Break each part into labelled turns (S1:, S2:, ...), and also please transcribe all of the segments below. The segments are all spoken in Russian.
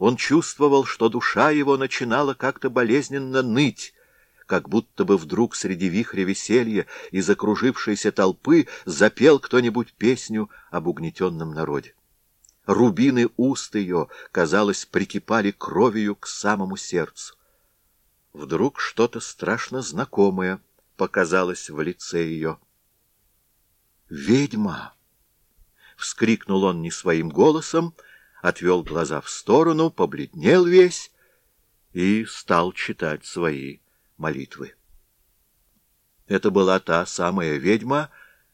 S1: Он чувствовал, что душа его начинала как-то болезненно ныть, как будто бы вдруг среди вихря веселья и закружившейся толпы запел кто-нибудь песню об угнетенном народе. Рубины уст ее, казалось, прикипали кровью к самому сердцу. Вдруг что-то страшно знакомое показалось в лице ее. «Ведьма!» — вскрикнул он не своим голосом, отвел глаза в сторону, побледнел весь и стал читать свои молитвы. Это была та самая ведьма,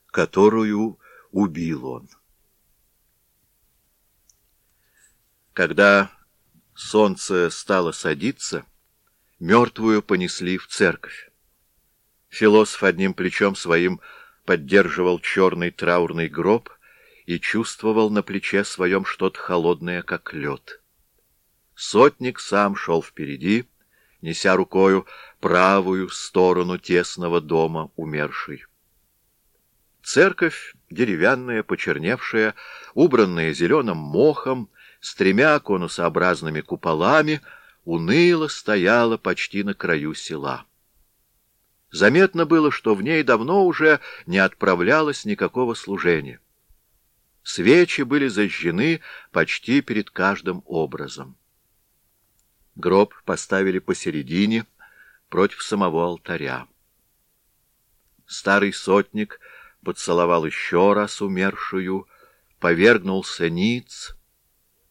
S1: которую убил он. Когда солнце стало садиться, мертвую понесли в церковь. Философ одним плечом своим поддерживал черный траурный гроб и чувствовал на плече своем что-то холодное, как лед. Сотник сам шел впереди, неся рукою правую сторону тесного дома умершей. Церковь, деревянная, почерневшая, убранная зеленым мохом, с тремя конусообразными куполами, уныло стояла почти на краю села. Заметно было, что в ней давно уже не отправлялось никакого служения. Свечи были зажжены почти перед каждым образом. Гроб поставили посередине, против самого алтаря. Старый сотник поцеловал еще раз умершую, повергнулся ниц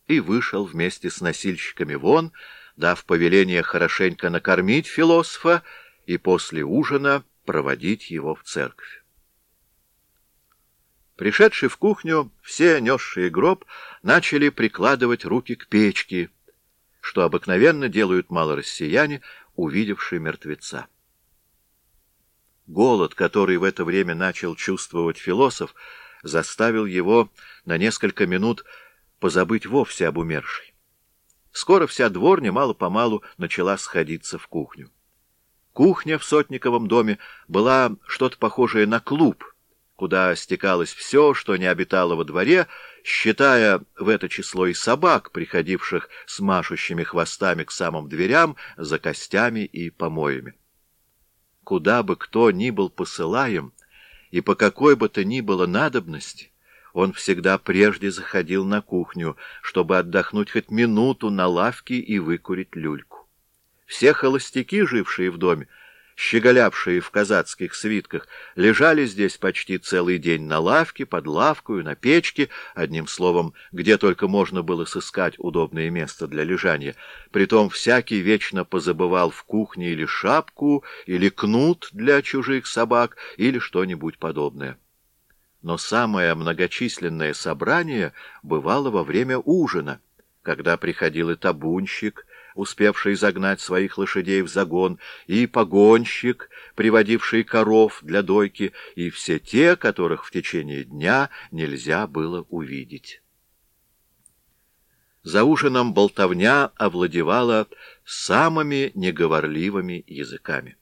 S1: и вышел вместе с носильщиками вон, дав повеление хорошенько накормить философа и после ужина проводить его в церковь. Пришедшие в кухню, все, несшие гроб, начали прикладывать руки к печке, что обыкновенно делают малороссияне, увидевшие мертвеца. Голод, который в это время начал чувствовать философ, заставил его на несколько минут позабыть вовсе об умершей. Скоро вся дворня мало-помалу начала сходиться в кухню. Кухня в Сотниковом доме была что-то похожее на клуб — куда стекалось все, что не обитало во дворе, считая в это число и собак, приходивших с машущими хвостами к самым дверям за костями и помоями. Куда бы кто ни был посылаем, и по какой бы то ни было надобности, он всегда прежде заходил на кухню, чтобы отдохнуть хоть минуту на лавке и выкурить люльку. Все холостяки, жившие в доме, щеголявшие в казацких свитках, лежали здесь почти целый день на лавке, под лавкою, на печке, одним словом, где только можно было сыскать удобное место для лежания. Притом всякий вечно позабывал в кухне или шапку, или кнут для чужих собак, или что-нибудь подобное. Но самое многочисленное собрание бывало во время ужина, когда приходил и табунщик, успевший загнать своих лошадей в загон, и погонщик, приводивший коров для дойки, и все те, которых в течение дня нельзя было увидеть. За ужином болтовня овладевала самыми неговорливыми языками.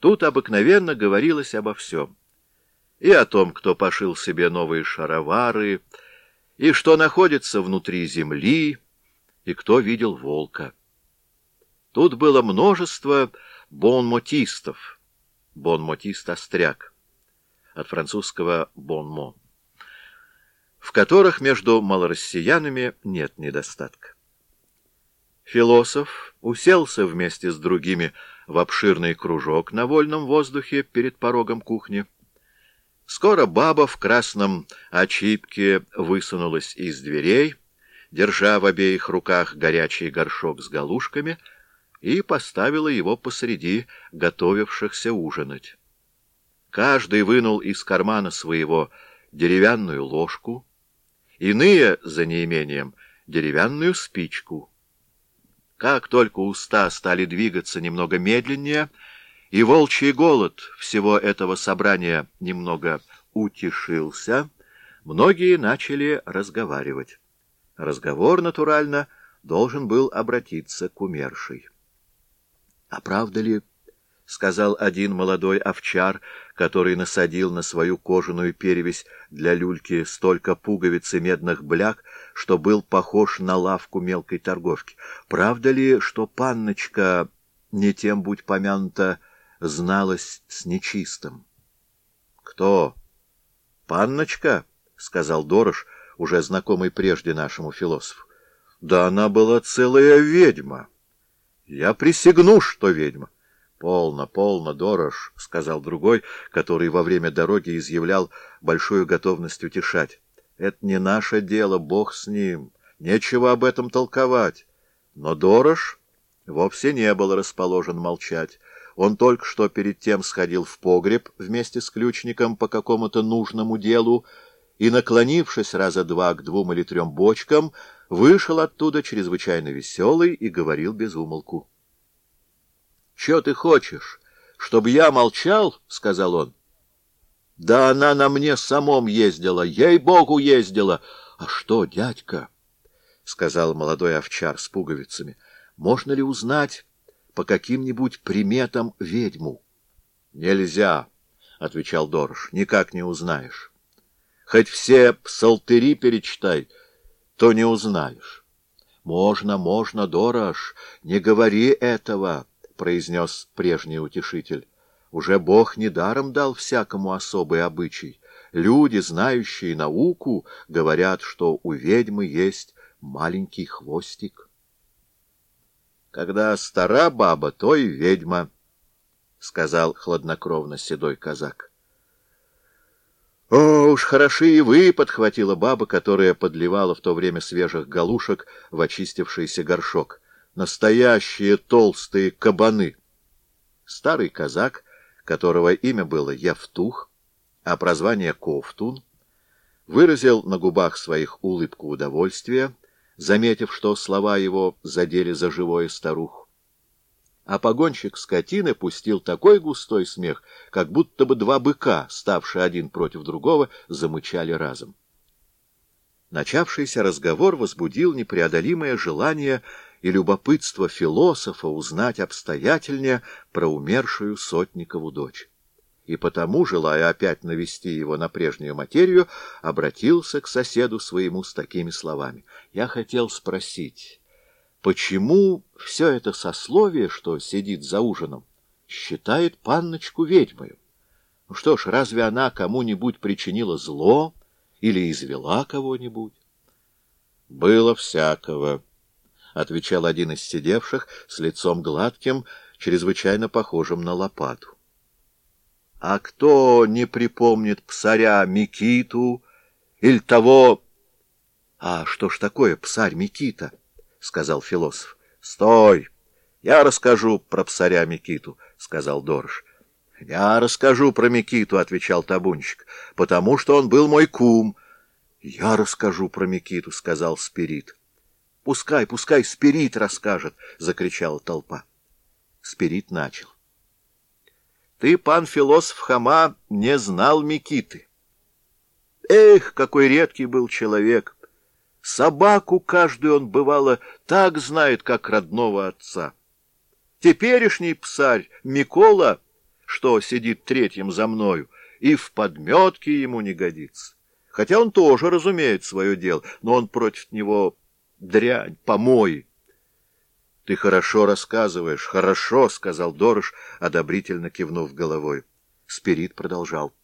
S1: Тут обыкновенно говорилось обо всем. И о том, кто пошил себе новые шаровары, и что находится внутри земли, и кто видел волка. Тут было множество бонмотистов. Бонмотист — остряк. От французского «бонмо», в которых между малороссиянами нет недостатка. Философ уселся вместе с другими в обширный кружок на вольном воздухе перед порогом кухни. Скоро баба в красном очипке высунулась из дверей, держа в обеих руках горячий горшок с галушками, и поставила его посреди готовившихся ужинать. Каждый вынул из кармана своего деревянную ложку, иные, за неимением, деревянную спичку. Как только уста стали двигаться немного медленнее, и волчий голод всего этого собрания немного утешился, многие начали разговаривать. Разговор, натурально, должен был обратиться к умершей. — А правда ли, — сказал один молодой овчар, который насадил на свою кожаную перевесь для люльки столько пуговиц и медных бляк, что был похож на лавку мелкой торговки. Правда ли, что панночка, не тем будь помянута, зналась с нечистым? — Кто? — Панночка, — сказал Дорож, уже знакомый прежде нашему философу. — Да она была целая ведьма. Я присягну, что ведьма. «Полно, полно, Дорож», — сказал другой, который во время дороги изъявлял большую готовность утешать. «Это не наше дело, Бог с ним. Нечего об этом толковать». Но Дорож вовсе не был расположен молчать. Он только что перед тем сходил в погреб вместе с ключником по какому-то нужному делу и, наклонившись раза два к двум или трем бочкам, вышел оттуда чрезвычайно веселый и говорил без умолку. Че ты хочешь? Чтобы я молчал? — сказал он. — Да она на мне самом ездила, ей-богу ездила. — А что, дядька? — сказал молодой овчар с пуговицами. — Можно ли узнать по каким-нибудь приметам ведьму? — Нельзя, — отвечал Дорож, — никак не узнаешь. Хоть все псалтыри перечитай, то не узнаешь. — Можно, можно, Дорож, не говори этого. — произнес прежний утешитель. «Уже Бог недаром дал всякому особый обычай. Люди, знающие науку, говорят, что у ведьмы есть маленький хвостик». «Когда стара баба, то и ведьма», — сказал хладнокровно седой казак. «О, уж хороши и вы!» — подхватила баба, которая подливала в то время свежих галушек в очистившийся горшок настоящие толстые кабаны. Старый казак, которого имя было Евтух, а прозвание Ковтун, выразил на губах своих улыбку удовольствия, заметив, что слова его задели за живое старуху. А погонщик скотины пустил такой густой смех, как будто бы два быка, ставшие один против другого, замычали разом. Начавшийся разговор возбудил непреодолимое желание и любопытство философа узнать обстоятельнее про умершую Сотникову дочь. И потому, желая опять навести его на прежнюю материю, обратился к соседу своему с такими словами. «Я хотел спросить, почему все это сословие, что сидит за ужином, считает панночку ведьмою? Ну что ж, разве она кому-нибудь причинила зло или извела кого-нибудь?» «Было всякого». — отвечал один из сидевших с лицом гладким, чрезвычайно похожим на лопату. — А кто не припомнит псаря Микиту или того... — А что ж такое псарь Микита? — сказал философ. — Стой! Я расскажу про псаря Микиту, — сказал Дорож. — Я расскажу про Микиту, — отвечал табунщик, — потому что он был мой кум. — Я расскажу про Микиту, — сказал Спирит. — Пускай, пускай Спирит расскажет, — закричала толпа. Спирит начал. Ты, пан философ Хама, не знал Микиты. Эх, какой редкий был человек! Собаку каждую он, бывало, так знает, как родного отца. Теперешний псарь Микола, что сидит третьим за мною, и в подметке ему не годится. Хотя он тоже разумеет свое дело, но он против него дрянь, помой. — Ты хорошо рассказываешь, хорошо, — сказал Дорож, одобрительно кивнув головой. Спирит продолжал. —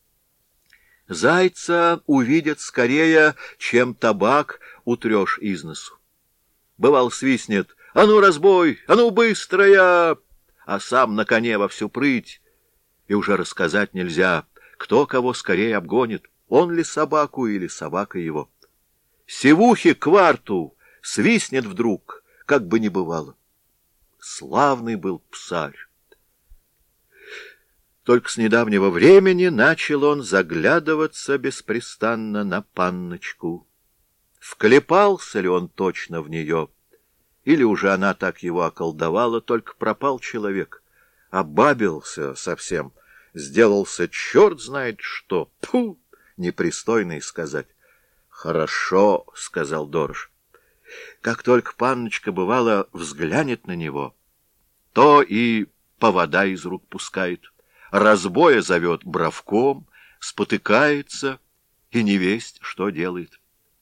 S1: Зайца увидят скорее, чем табак утрешь из носу. Бывал свистнет «А ну, разбой! А ну, быстрая!» А сам на коне во всю прыть. И уже рассказать нельзя, кто кого скорее обгонит, он ли собаку или собака его. «Севухи кварту!» свистнет вдруг, как бы ни бывало. Славный был псарь. Только с недавнего времени начал он заглядываться беспрестанно на панночку. Вклепался ли он точно в нее, или уже она так его околдовала, только пропал человек, обабился совсем, сделался черт знает что. Пу! Непристойно сказать. — Хорошо, — сказал Дорож. Как только панночка, бывало, взглянет на него, то и повода из рук пускает, разбоя зовет бровком, спотыкается и невесть, что делает.